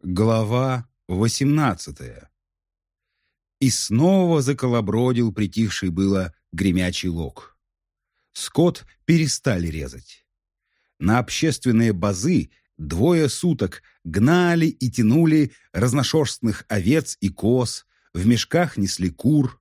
Глава восемнадцатая. И снова заколобродил притихший было гремячий лог. Скот перестали резать. На общественные базы двое суток гнали и тянули разношерстных овец и коз, в мешках несли кур.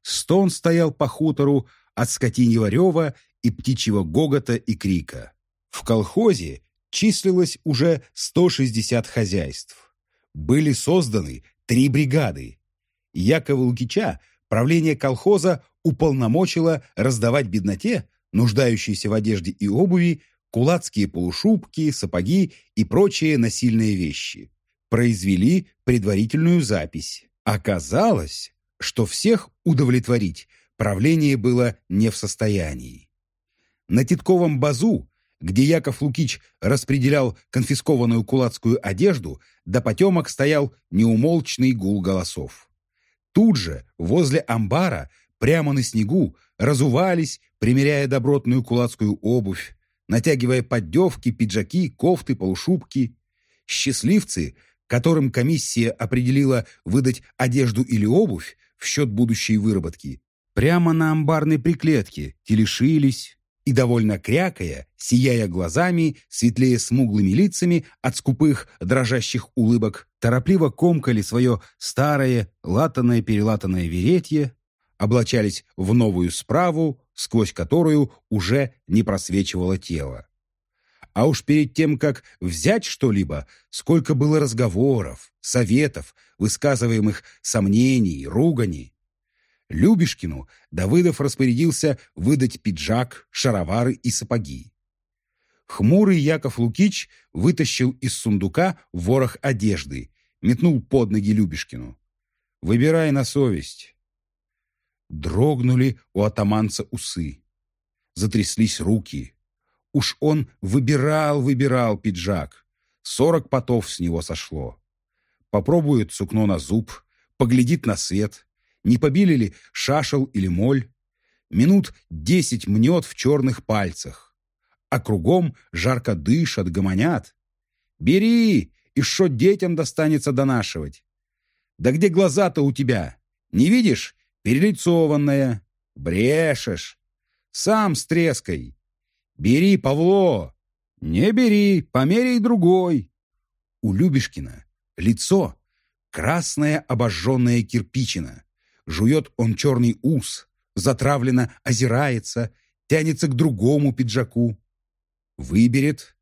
Стон стоял по хутору от скотиньего рева и птичьего гогота и крика. В колхозе числилось уже 160 хозяйств. Были созданы три бригады. Якова Лукича правление колхоза уполномочило раздавать бедноте, нуждающейся в одежде и обуви, кулацкие полушубки, сапоги и прочие насильные вещи. Произвели предварительную запись. Оказалось, что всех удовлетворить правление было не в состоянии. На Титковом базу где Яков Лукич распределял конфискованную кулацкую одежду, до потемок стоял неумолчный гул голосов. Тут же, возле амбара, прямо на снегу, разувались, примеряя добротную кулацкую обувь, натягивая поддевки, пиджаки, кофты, полушубки. Счастливцы, которым комиссия определила выдать одежду или обувь в счет будущей выработки, прямо на амбарной приклетке телешились, и, довольно крякая, сияя глазами, светлее смуглыми лицами от скупых, дрожащих улыбок, торопливо комкали свое старое, латанное-перелатанное веретье, облачались в новую справу, сквозь которую уже не просвечивало тело. А уж перед тем, как взять что-либо, сколько было разговоров, советов, высказываемых сомнений, руганий. Любешкину Давыдов распорядился выдать пиджак, шаровары и сапоги. Хмурый Яков Лукич вытащил из сундука ворох одежды, метнул под ноги Любешкину. «Выбирай на совесть». Дрогнули у атаманца усы. Затряслись руки. Уж он выбирал-выбирал пиджак. Сорок потов с него сошло. Попробует сукно на зуб, поглядит на свет — не побили ли шашел или моль. Минут десять мнет в черных пальцах. А кругом жарко дышат, гомонят. «Бери, и что детям достанется донашивать?» «Да где глаза-то у тебя? Не видишь? Перелицованная. Брешешь. Сам с треской. Бери, Павло. Не бери, померяй другой». У Любешкина лицо — красная обожженная кирпичина. Жует он черный ус, затравленно озирается, тянется к другому пиджаку. Выберет.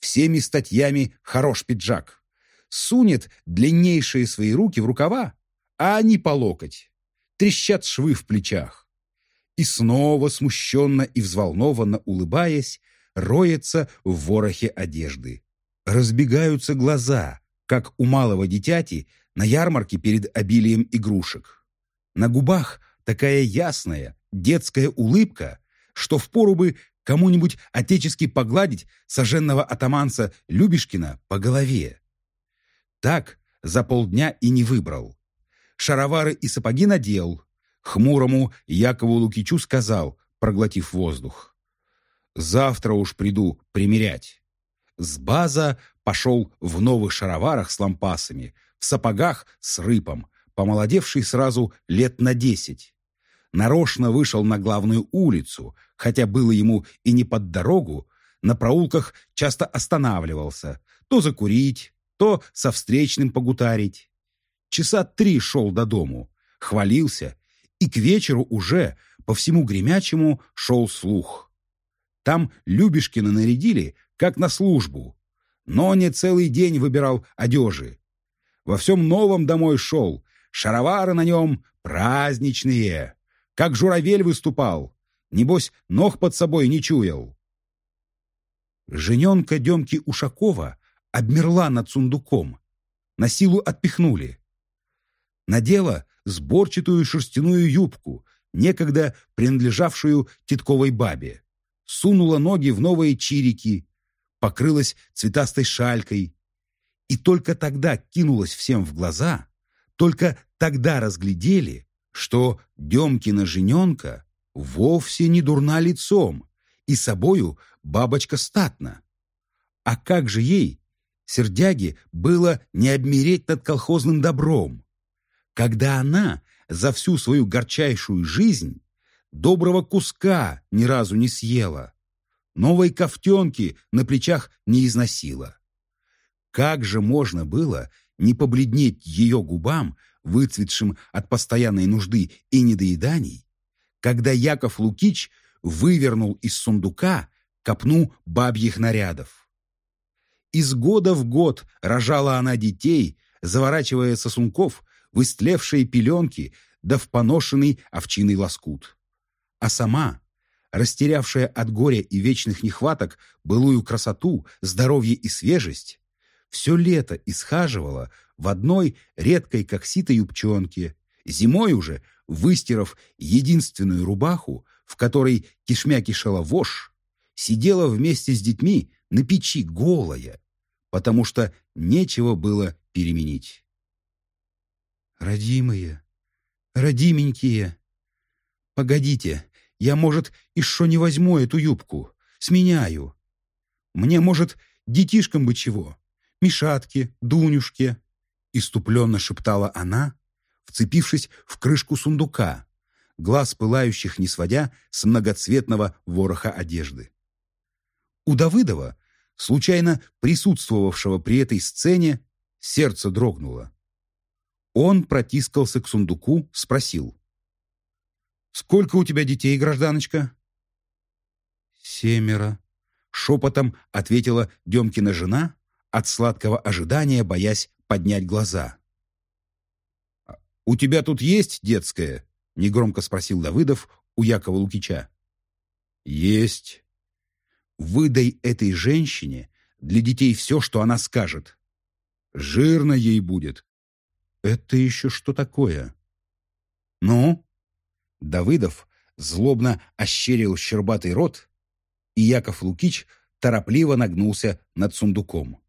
Всеми статьями хорош пиджак. Сунет длиннейшие свои руки в рукава, а они по локоть. Трещат швы в плечах. И снова, смущенно и взволнованно улыбаясь, роется в ворохе одежды. Разбегаются глаза, как у малого дитяти на ярмарке перед обилием игрушек. На губах такая ясная, детская улыбка, что впору бы кому-нибудь отечески погладить соженного атаманца Любешкина по голове. Так за полдня и не выбрал. Шаровары и сапоги надел. Хмурому Якову Лукичу сказал, проглотив воздух. «Завтра уж приду примерять». С база пошел в новых шароварах с лампасами, в сапогах с рыпом, помолодевший сразу лет на десять. Нарочно вышел на главную улицу, хотя было ему и не под дорогу, на проулках часто останавливался, то закурить, то со встречным погутарить. Часа три шел до дому, хвалился, и к вечеру уже по всему Гремячему шел слух. Там Любешкина нарядили, как на службу, но не целый день выбирал одежи. Во всем новом домой шел, Шаровары на нем праздничные. Как журавель выступал. Небось, ног под собой не чуял. Жененка Демки Ушакова обмерла над сундуком. На силу отпихнули. Надела сборчатую шерстяную юбку, некогда принадлежавшую титковой бабе. Сунула ноги в новые чирики, покрылась цветастой шалькой. И только тогда кинулась всем в глаза, только тогда разглядели, что Демкина жененка вовсе не дурна лицом и собою бабочка статна. А как же ей, Сердяге было не обмереть над колхозным добром, когда она за всю свою горчайшую жизнь доброго куска ни разу не съела, новой ковтенки на плечах не износила. Как же можно было не побледнеть ее губам, выцветшим от постоянной нужды и недоеданий, когда Яков Лукич вывернул из сундука копну бабьих нарядов. Из года в год рожала она детей, заворачивая сосунков в истлевшие пеленки да в поношенный овчиный лоскут. А сама, растерявшая от горя и вечных нехваток былую красоту, здоровье и свежесть, все лето исхаживала в одной редкой как сито юбчонке, зимой уже, выстирав единственную рубаху, в которой кишмя кишела вошь, сидела вместе с детьми на печи голая, потому что нечего было переменить. «Родимые, родименькие, погодите, я, может, еще не возьму эту юбку, сменяю. Мне, может, детишкам бы чего, Мишатке, Дунюшке», иступленно шептала она, вцепившись в крышку сундука, глаз пылающих не сводя с многоцветного вороха одежды. У Давыдова, случайно присутствовавшего при этой сцене, сердце дрогнуло. Он протискался к сундуку, спросил. «Сколько у тебя детей, гражданочка?» «Семеро», — шепотом ответила Демкина жена, от сладкого ожидания боясь поднять глаза. «У тебя тут есть детская?» — негромко спросил Давыдов у Якова Лукича. «Есть», Выдай этой женщине для детей все, что она скажет. Жирно ей будет. Это еще что такое? Ну? Давыдов злобно ощерил щербатый рот, и Яков Лукич торопливо нагнулся над сундуком.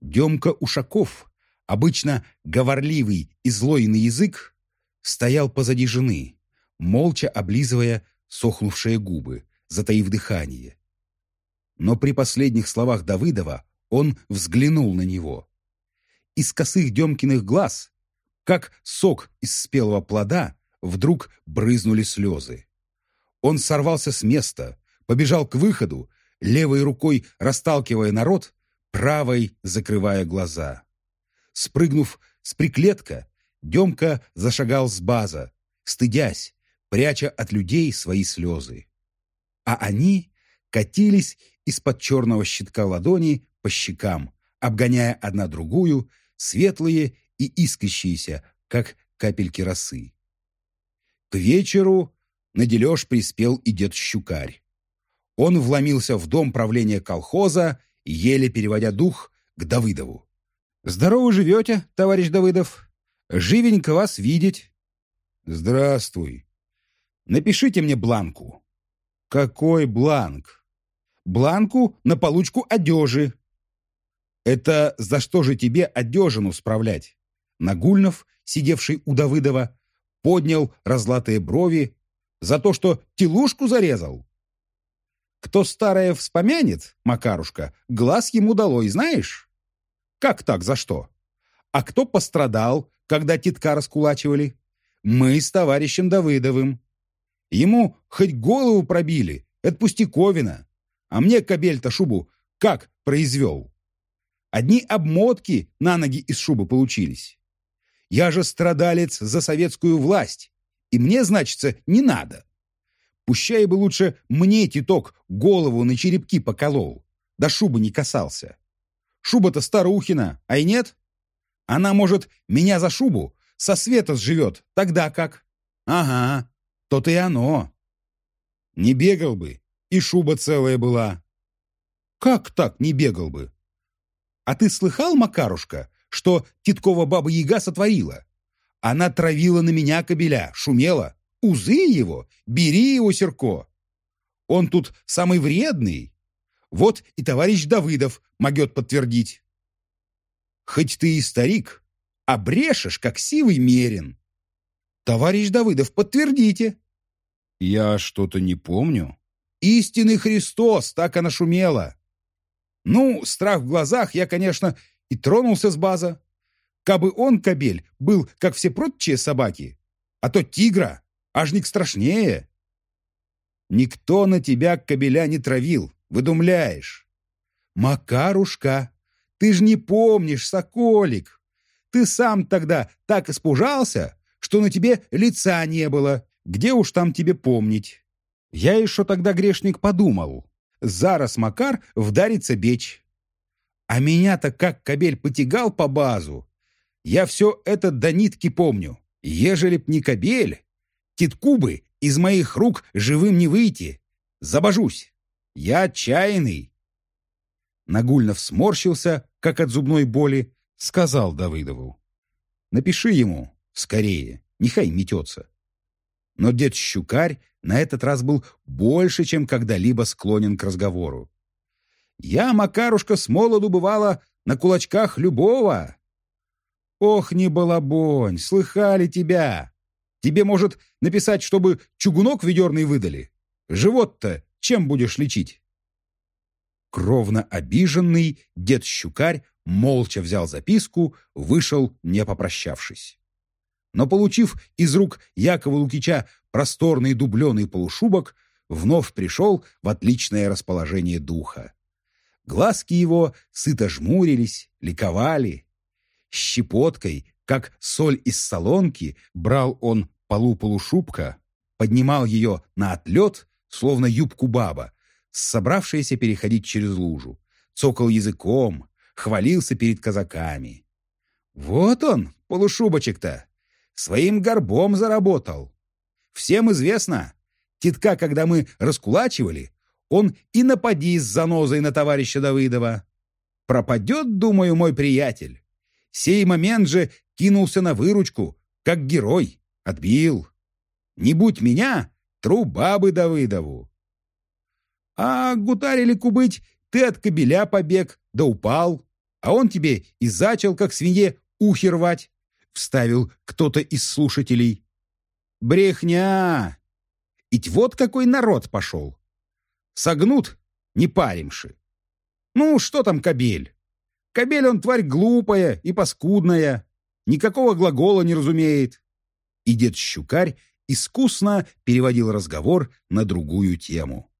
Демка Ушаков, обычно говорливый и злой на язык, стоял позади жены, молча облизывая сохнувшие губы, затаив дыхание. Но при последних словах Давыдова он взглянул на него. Из косых Демкиных глаз, как сок из спелого плода, вдруг брызнули слезы. Он сорвался с места, побежал к выходу, левой рукой расталкивая народ, правой закрывая глаза. Спрыгнув с приклетка, Демка зашагал с база, стыдясь, пряча от людей свои слезы а они катились из-под черного щитка ладони по щекам, обгоняя одна другую, светлые и искрящиеся, как капельки росы. К вечеру на дележ приспел и дед Щукарь. Он вломился в дом правления колхоза, еле переводя дух к Давыдову. «Здорово живете, товарищ Давыдов? Живенько вас видеть». «Здравствуй. Напишите мне бланку. Какой бланк? Бланку на получку одежи. Это за что же тебе одежину справлять? Нагульнов, сидевший у Давыдова, поднял разлатые брови за то, что телушку зарезал. Кто старое вспомянет, Макарушка, глаз ему долой, знаешь? Как так, за что? А кто пострадал, когда титка раскулачивали? Мы с товарищем Давыдовым. Ему хоть голову пробили, это пустяковина. А мне кобель-то шубу как произвел? Одни обмотки на ноги из шубы получились. Я же страдалец за советскую власть, и мне, значится, не надо. Пущай бы лучше мне титок голову на черепки поколол, да шубы не касался. Шуба-то старухина, а и нет? Она, может, меня за шубу со света сживет, тогда как? Ага, то-то и оно. Не бегал бы, и шуба целая была. Как так не бегал бы? А ты слыхал, Макарушка, что Титкова баба-яга сотворила? Она травила на меня кобеля, шумела. Узы его, бери его, Серко. Он тут самый вредный. Вот и товарищ Давыдов могет подтвердить. Хоть ты и старик, а брешешь, как сивый мерин. Товарищ Давыдов, подтвердите. Я что-то не помню. Истинный Христос, так она шумела. Ну, страх в глазах, я, конечно, и тронулся с база. Кабы он, кобель, был, как все прочие собаки, а то тигра, ажник страшнее. Никто на тебя кобеля не травил, выдумляешь. Макарушка, ты ж не помнишь, соколик. Ты сам тогда так испужался, что на тебе лица не было. Где уж там тебе помнить? Я еще тогда, грешник, подумал. Зараз Макар вдарится бечь. А меня-то как кобель потягал по базу. Я все это до нитки помню. Ежели б не кобель, титку бы из моих рук живым не выйти. Забожусь. Я отчаянный. Нагульнов сморщился, как от зубной боли, сказал Давыдову. «Напиши ему, скорее, нехай метется». Но дед Щукарь на этот раз был больше, чем когда-либо склонен к разговору. «Я, Макарушка, с молоду бывала на кулачках любого». «Ох, не балабонь, слыхали тебя! Тебе, может, написать, чтобы чугунок ведерный выдали? Живот-то чем будешь лечить?» Кровно обиженный дед Щукарь молча взял записку, вышел, не попрощавшись. Но, получив из рук Якова Лукича просторный дубленый полушубок, вновь пришел в отличное расположение духа. Глазки его сыто жмурились, ликовали. Щепоткой, как соль из солонки, брал он полу полушубка, поднимал ее на отлет, словно юбку баба, собравшаяся переходить через лужу, цокал языком, хвалился перед казаками. Вот он, полушубочек-то, своим горбом заработал. Всем известно, титка, когда мы раскулачивали, он и напади с занозой на товарища Давыдова. Пропадет, думаю, мой приятель. Сей момент же кинулся на выручку, как герой, отбил. Не будь меня, труба бы Давыдову. А гутарили быть, ты от кобеля побег, да упал, а он тебе и зачал, как свинье, ухи рвать, — вставил кто-то из слушателей. Брехня! Ить вот какой народ пошел. Согнут, не паримши. Ну, что там кобель? Кобель он тварь глупая и паскудная, никакого глагола не разумеет. И дед Щукарь искусно переводил разговор на другую тему.